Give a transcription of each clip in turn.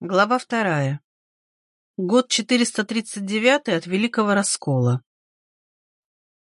Глава вторая. Год 439 от Великого Раскола.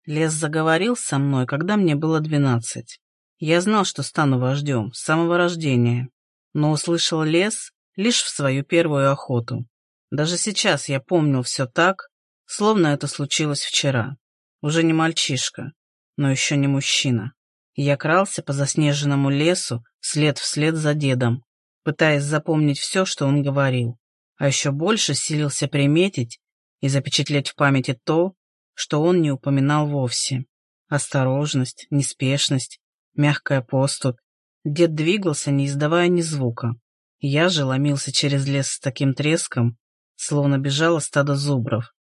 Лес заговорил со мной, когда мне было двенадцать. Я знал, что стану вождем с самого рождения, но услышал лес лишь в свою первую охоту. Даже сейчас я помнил все так, словно это случилось вчера. Уже не мальчишка, но еще не мужчина. Я крался по заснеженному лесу след вслед за дедом, пытаясь запомнить все, что он говорил, а еще больше силился приметить и запечатлеть в памяти то, что он не упоминал вовсе. Осторожность, неспешность, мягкая поступь. Дед двигался, не издавая ни звука. Я же ломился через лес с таким треском, словно бежало стадо зубров.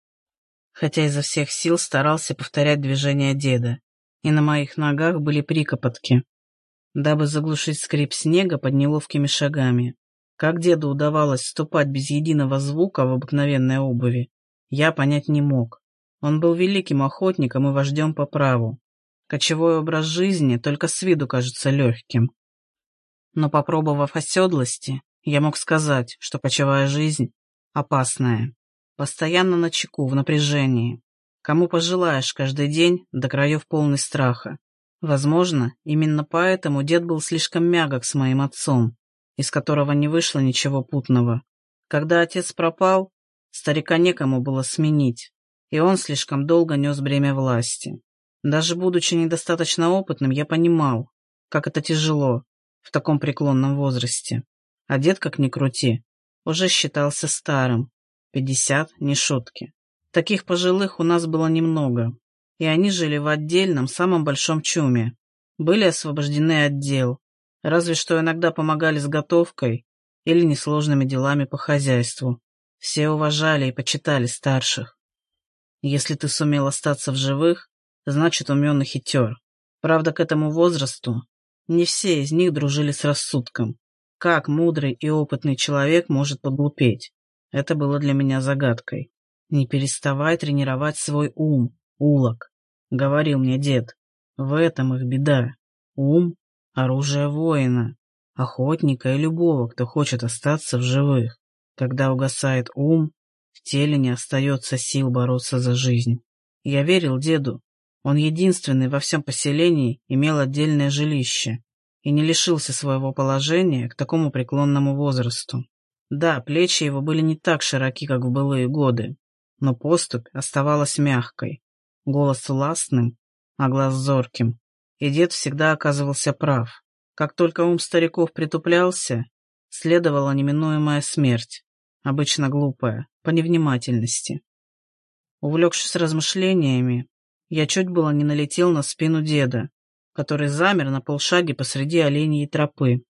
Хотя изо всех сил старался повторять движения деда, и на моих ногах были прикопотки, дабы заглушить скрип снега под неловкими шагами. Как деду удавалось ступать без единого звука в обыкновенной обуви, я понять не мог. Он был великим охотником и вождем по праву. Кочевой образ жизни только с виду кажется легким. Но попробовав оседлости, я мог сказать, что кочевая жизнь опасная. Постоянно на чеку, в напряжении. Кому пожелаешь каждый день до краев полный страха. Возможно, именно поэтому дед был слишком мягок с моим отцом, из которого не вышло ничего путного. Когда отец пропал, старика некому было сменить, и он слишком долго нес бремя власти. Даже будучи недостаточно опытным, я понимал, как это тяжело в таком преклонном возрасте. А дед, как ни крути, уже считался старым. Пятьдесят, не шутки. Таких пожилых у нас было немного, и они жили в отдельном, самом большом чуме. Были освобождены от дел, разве что иногда помогали с готовкой или несложными делами по хозяйству. Все уважали и почитали старших. Если ты сумел остаться в живых, значит умен и хитер. Правда, к этому возрасту не все из них дружили с рассудком. Как мудрый и опытный человек может поглупеть? Это было для меня загадкой. Не переставай тренировать свой ум, улок. — говорил мне дед. В этом их беда. Ум — оружие воина, охотника и любого, кто хочет остаться в живых. Когда угасает ум, в теле не остается сил бороться за жизнь. Я верил деду. Он единственный во всем поселении имел отдельное жилище и не лишился своего положения к такому преклонному возрасту. Да, плечи его были не так широки, как в былые годы, но поступь оставалась мягкой, голос властным, а глаз зорким. И дед всегда оказывался прав. Как только ум стариков притуплялся, следовала неминуемая смерть, обычно глупая, по невнимательности. Увлекшись размышлениями, я чуть было не налетел на спину деда, который замер на полшаге посреди оленьей тропы.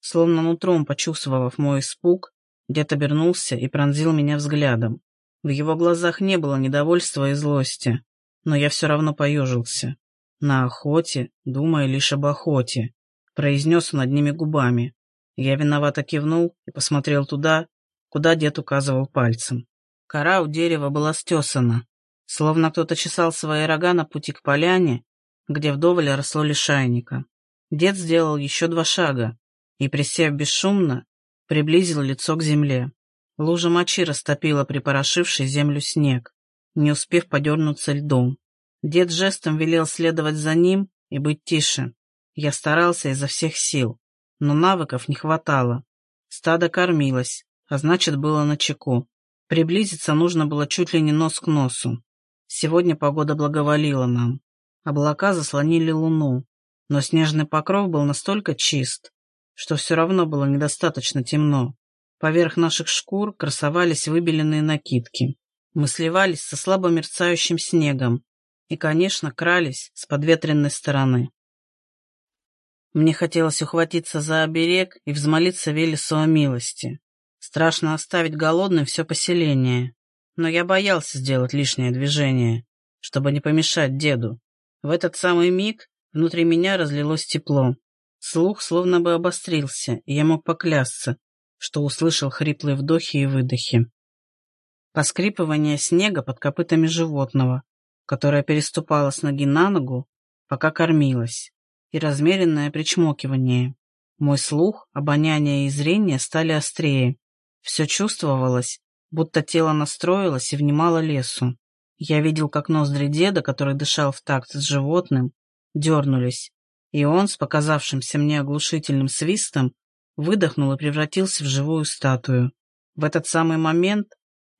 Словно нутром почувствовав мой испуг, дед обернулся и пронзил меня взглядом. В его глазах не было недовольства и злости, но я все равно поежился. На охоте, думая лишь об охоте, произнес он одними губами. Я виновато кивнул и посмотрел туда, куда дед указывал пальцем. Кора у дерева была стесана, словно кто-то чесал свои рога на пути к поляне, где вдоволь росло лишайника. Дед сделал еще два шага и, присев бесшумно, приблизил лицо к земле. Лужа мочи растопила припорошивший землю снег, не успев подернуться льдом. Дед жестом велел следовать за ним и быть тише. Я старался изо всех сил, но навыков не хватало. Стадо кормилось, а значит, было на чеку. Приблизиться нужно было чуть ли не нос к носу. Сегодня погода благоволила нам. Облака заслонили луну, но снежный покров был настолько чист, что все равно было недостаточно темно. Поверх наших шкур красовались выбеленные накидки. Мы сливались со слабо мерцающим снегом и, конечно, крались с подветренной стороны. Мне хотелось ухватиться за оберег и взмолиться Велесу о милости. Страшно оставить голодным все поселение, но я боялся сделать лишнее движение, чтобы не помешать деду. В этот самый миг внутри меня разлилось тепло. Слух словно бы обострился, и я мог поклясться, что услышал хриплые вдохи и выдохи. Поскрипывание снега под копытами животного, которое переступало с ноги на ногу, пока кормилось, и размеренное причмокивание. Мой слух, обоняние и зрение стали острее. Все чувствовалось, будто тело настроилось и внимало лесу. Я видел, как ноздри деда, который дышал в такт с животным, дернулись, и он, с показавшимся мне оглушительным свистом, выдохнул и превратился в живую статую. В этот самый момент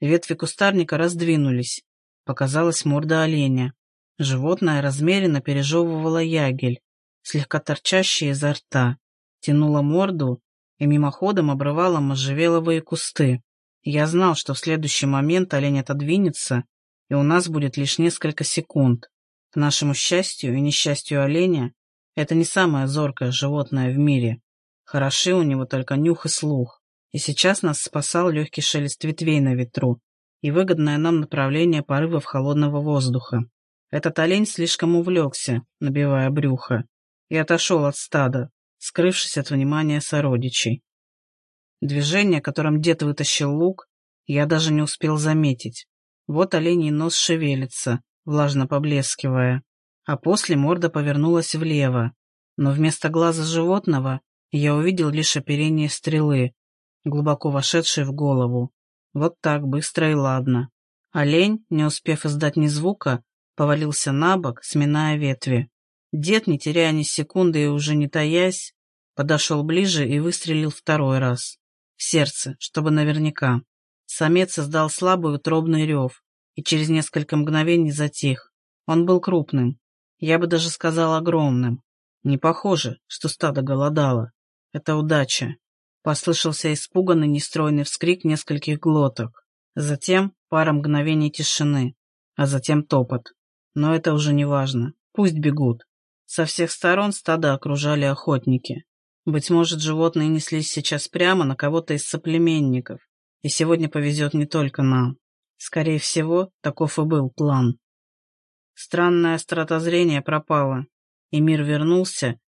ветви кустарника раздвинулись, показалась морда оленя. Животное размеренно пережевывало ягель, слегка торчащий изо рта, тянуло морду и мимоходом обрывало можжевеловые кусты. Я знал, что в следующий момент олень отодвинется, и у нас будет лишь несколько секунд. К нашему счастью и несчастью оленя, это не самое зоркое животное в мире. Хороши у него только нюх и слух. И сейчас нас спасал легкий шелест ветвей на ветру и выгодное нам направление порывов холодного воздуха. Этот олень слишком увлекся, набивая брюхо, и отошел от стада, скрывшись от внимания сородичей. Движение, которым дед вытащил лук, я даже не успел заметить. Вот оленей нос шевелится, влажно поблескивая, а после морда повернулась влево, но вместо глаза животного я увидел лишь оперение стрелы, глубоко вошедшей в голову. Вот так, быстро и ладно. Олень, не успев издать ни звука, повалился на бок, сминая ветви. Дед, не теряя ни секунды и уже не таясь, подошел ближе и выстрелил второй раз. В сердце, чтобы наверняка. Самец издал слабый утробный рев и через несколько мгновений затих. Он был крупным, я бы даже сказал огромным. Не похоже, что стадо голодало. Это удача. Послышался испуганный нестройный вскрик нескольких глоток. Затем пара мгновений тишины, а затем топот. Но это уже не важно. Пусть бегут. Со всех сторон стадо окружали охотники. Быть может, животные неслись сейчас прямо на кого-то из соплеменников, и сегодня повезет не только нам. Скорее всего, таков и был план. Странное стратозрение пропало, и мир вернулся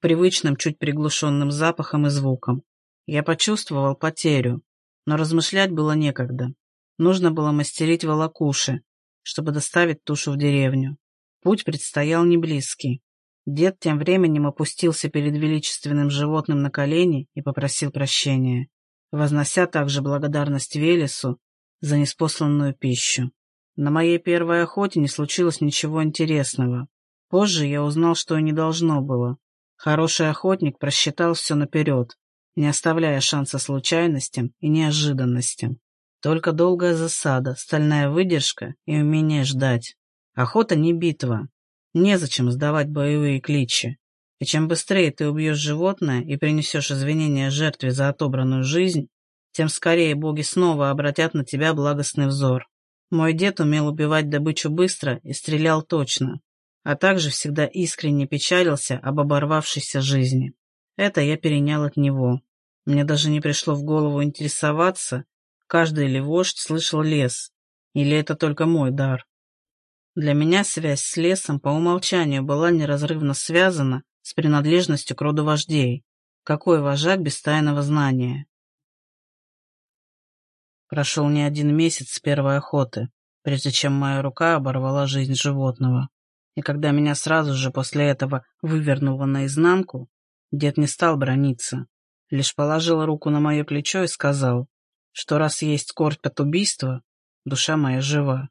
привычным, чуть приглушенным запахам и звукам. Я почувствовал потерю, но размышлять было некогда. Нужно было мастерить волокуши, чтобы доставить тушу в деревню. Путь предстоял не близкий. Дед тем временем опустился перед величественным животным на колени и попросил прощения, вознося также благодарность Велесу за неспосланную пищу. На моей первой охоте не случилось ничего интересного. Позже я узнал, что и не должно было. Хороший охотник просчитал все наперед, не оставляя шанса случайностям и неожиданностям. Только долгая засада, стальная выдержка и умение ждать. Охота не битва. Незачем сдавать боевые кличи. И чем быстрее ты убьешь животное и принесешь извинения жертве за отобранную жизнь, тем скорее боги снова обратят на тебя благостный взор. Мой дед умел убивать добычу быстро и стрелял точно, а также всегда искренне печалился об оборвавшейся жизни. Это я перенял от него. Мне даже не пришло в голову интересоваться, каждый ли вождь слышал лес, или это только мой дар. Для меня связь с лесом по умолчанию была неразрывно связана с принадлежностью к роду вождей. Какой вожак без тайного знания? Прошел не один месяц с первой охоты, прежде чем моя рука оборвала жизнь животного. И когда меня сразу же после этого вывернуло наизнанку, дед не стал брониться, лишь положил руку на мое плечо и сказал, что раз есть скорбь от убийства, душа моя жива.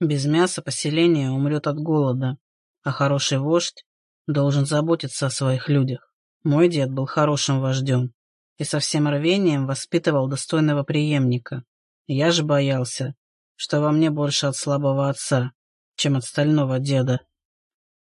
Без мяса поселение умрет от голода, а хороший вождь должен заботиться о своих людях. Мой дед был хорошим вождем, и со всем рвением воспитывал достойного преемника. Я же боялся, что во мне больше от слабого отца, чем от стального деда.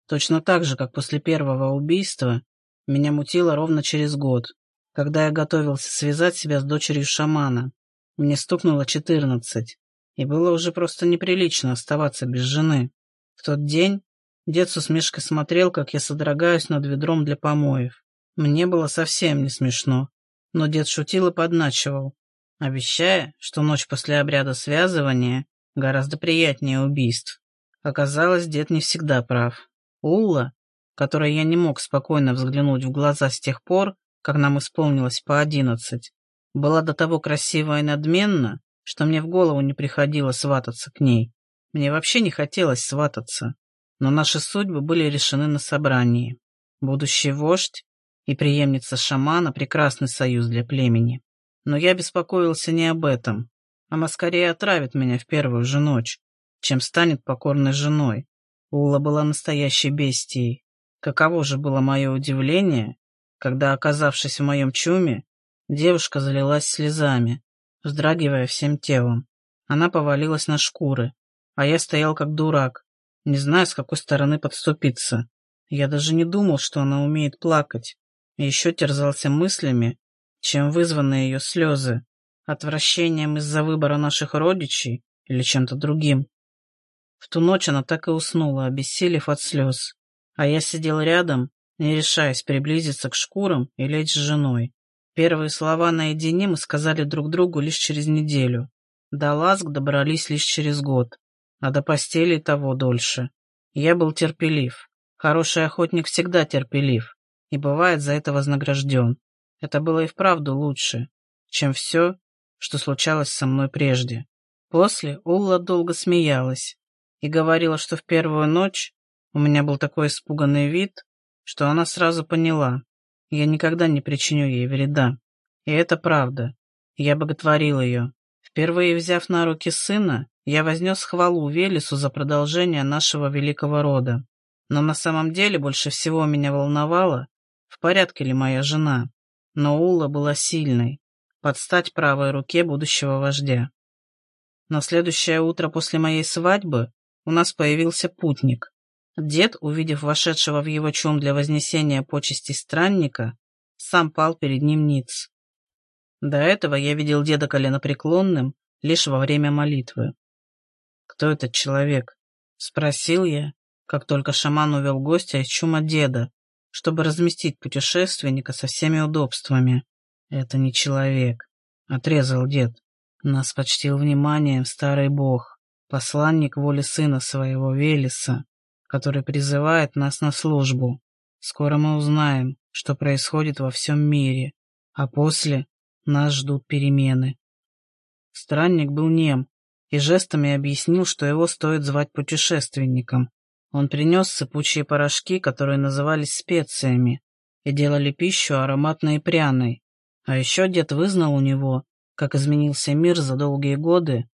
Точно так же, как после первого убийства, меня мутило ровно через год, когда я готовился связать себя с дочерью шамана. Мне стукнуло четырнадцать, и было уже просто неприлично оставаться без жены. В тот день дед с усмешкой смотрел, как я содрогаюсь над ведром для помоев. Мне было совсем не смешно но дед шутил и подначивал, обещая, что ночь после обряда связывания гораздо приятнее убийств. Оказалось, дед не всегда прав. Улла, которой я не мог спокойно взглянуть в глаза с тех пор, как нам исполнилось по одиннадцать, была до того красива и надменна, что мне в голову не приходило свататься к ней. Мне вообще не хотелось свататься, но наши судьбы были решены на собрании. Будущий вождь и преемница шамана — прекрасный союз для племени. Но я беспокоился не об этом. Она скорее отравит меня в первую же ночь, чем станет покорной женой. Ула была настоящей бестией. Каково же было мое удивление, когда, оказавшись в моем чуме, девушка залилась слезами, вздрагивая всем телом. Она повалилась на шкуры, а я стоял как дурак, не зная, с какой стороны подступиться. Я даже не думал, что она умеет плакать, и еще терзался мыслями, чем вызваны ее слезы, отвращением из-за выбора наших родичей или чем-то другим. В ту ночь она так и уснула, обессилев от слез, а я сидел рядом, не решаясь приблизиться к шкурам и лечь с женой. Первые слова наедине мы сказали друг другу лишь через неделю. До ласк добрались лишь через год, а до постели того дольше. Я был терпелив. Хороший охотник всегда терпелив и бывает за это вознагражден. Это было и вправду лучше, чем все, что случалось со мной прежде. После Улла долго смеялась и говорила, что в первую ночь у меня был такой испуганный вид, что она сразу поняла, я никогда не причиню ей вреда. И это правда. Я боготворил ее. Впервые взяв на руки сына, я вознес хвалу Велесу за продолжение нашего великого рода. Но на самом деле больше всего меня волновало, в порядке ли моя жена но Ула была сильной, под стать правой руке будущего вождя. На следующее утро после моей свадьбы у нас появился путник. Дед, увидев вошедшего в его чум для вознесения почести странника, сам пал перед ним ниц. До этого я видел деда коленопреклонным лишь во время молитвы. «Кто этот человек?» — спросил я, как только шаман увел гостя из чума деда, чтобы разместить путешественника со всеми удобствами. «Это не человек», — отрезал дед. Нас почтил вниманием старый бог, посланник воли сына своего Велеса, который призывает нас на службу. Скоро мы узнаем, что происходит во всем мире, а после нас ждут перемены. Странник был нем и жестами объяснил, что его стоит звать путешественником, он принес сыпучие порошки, которые назывались специями, и делали пищу ароматной и пряной. А еще дед вызнал у него, как изменился мир за долгие годы,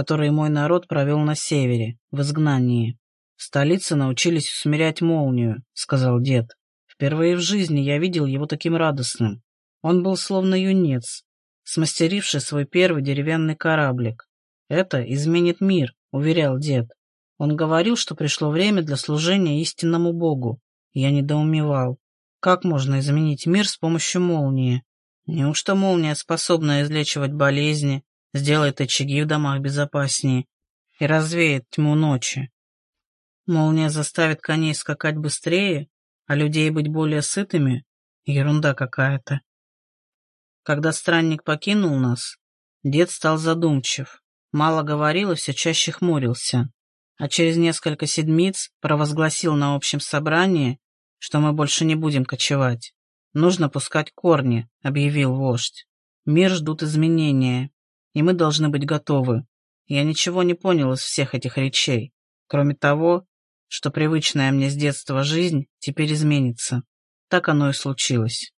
которые мой народ провел на севере, в изгнании. В столице научились усмирять молнию, сказал дед. Впервые в жизни я видел его таким радостным. Он был словно юнец, смастеривший свой первый деревянный кораблик. Это изменит мир, уверял дед. Он говорил, что пришло время для служения истинному Богу. Я недоумевал. Как можно изменить мир с помощью молнии? Неужто молния способна излечивать болезни, сделает очаги в домах безопаснее и развеет тьму ночи? Молния заставит коней скакать быстрее, а людей быть более сытыми? Ерунда какая-то. Когда странник покинул нас, дед стал задумчив, мало говорил и все чаще хмурился а через несколько седмиц провозгласил на общем собрании, что мы больше не будем кочевать. Нужно пускать корни, объявил вождь. Мир ждут изменения, и мы должны быть готовы. Я ничего не понял из всех этих речей, кроме того, что привычная мне с детства жизнь теперь изменится. Так оно и случилось.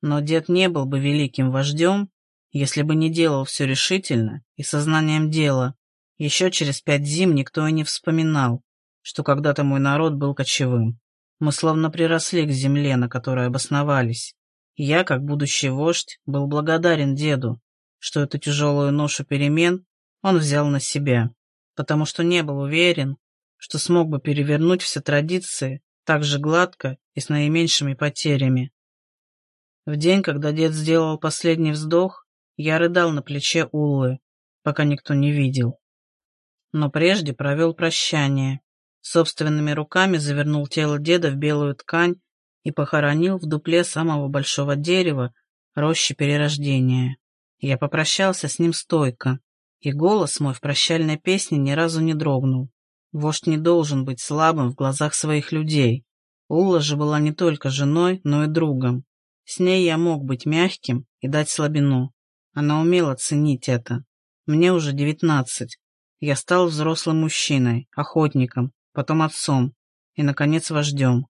Но дед не был бы великим вождем, если бы не делал все решительно и сознанием дела, еще через пять зим никто и не вспоминал, что когда-то мой народ был кочевым. Мы словно приросли к земле, на которой обосновались. я, как будущий вождь, был благодарен деду, что эту тяжелую ношу перемен он взял на себя, потому что не был уверен, что смог бы перевернуть все традиции так же гладко и с наименьшими потерями. В день, когда дед сделал последний вздох, я рыдал на плече Уллы, пока никто не видел но прежде провел прощание. Собственными руками завернул тело деда в белую ткань и похоронил в дупле самого большого дерева рощи перерождения. Я попрощался с ним стойко, и голос мой в прощальной песне ни разу не дрогнул. Вождь не должен быть слабым в глазах своих людей. Улла же была не только женой, но и другом. С ней я мог быть мягким и дать слабину. Она умела ценить это. Мне уже девятнадцать, я стал взрослым мужчиной, охотником, потом отцом и, наконец, вождем.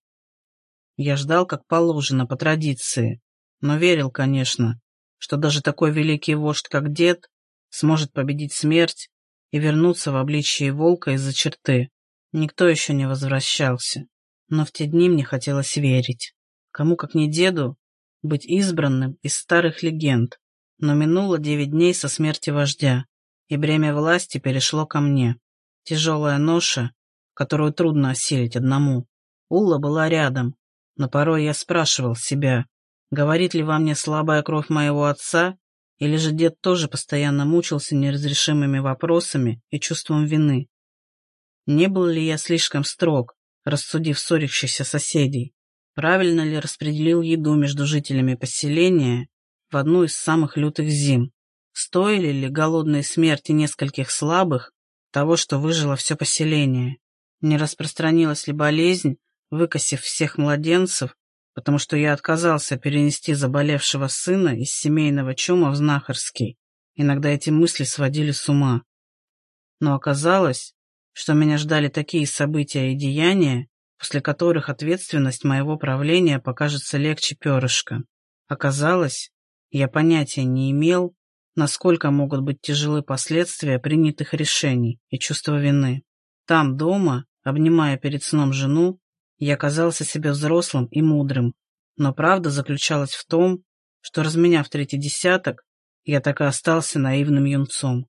Я ждал, как положено, по традиции, но верил, конечно, что даже такой великий вождь, как дед, сможет победить смерть и вернуться в обличье волка из-за черты. Никто еще не возвращался, но в те дни мне хотелось верить. Кому, как не деду, быть избранным из старых легенд. Но минуло девять дней со смерти вождя, и бремя власти перешло ко мне. Тяжелая ноша, которую трудно осилить одному. Улла была рядом, но порой я спрашивал себя, говорит ли во мне слабая кровь моего отца, или же дед тоже постоянно мучился неразрешимыми вопросами и чувством вины. Не был ли я слишком строг, рассудив ссорящихся соседей? Правильно ли распределил еду между жителями поселения в одну из самых лютых зим? Стоили ли голодные смерти нескольких слабых того, что выжило все поселение? Не распространилась ли болезнь, выкосив всех младенцев, потому что я отказался перенести заболевшего сына из семейного чума в знахарский? Иногда эти мысли сводили с ума. Но оказалось, что меня ждали такие события и деяния, после которых ответственность моего правления покажется легче перышка. Оказалось, я понятия не имел, насколько могут быть тяжелы последствия принятых решений и чувство вины. Там, дома, обнимая перед сном жену, я казался себе взрослым и мудрым, но правда заключалась в том, что, разменяв третий десяток, я так и остался наивным юнцом.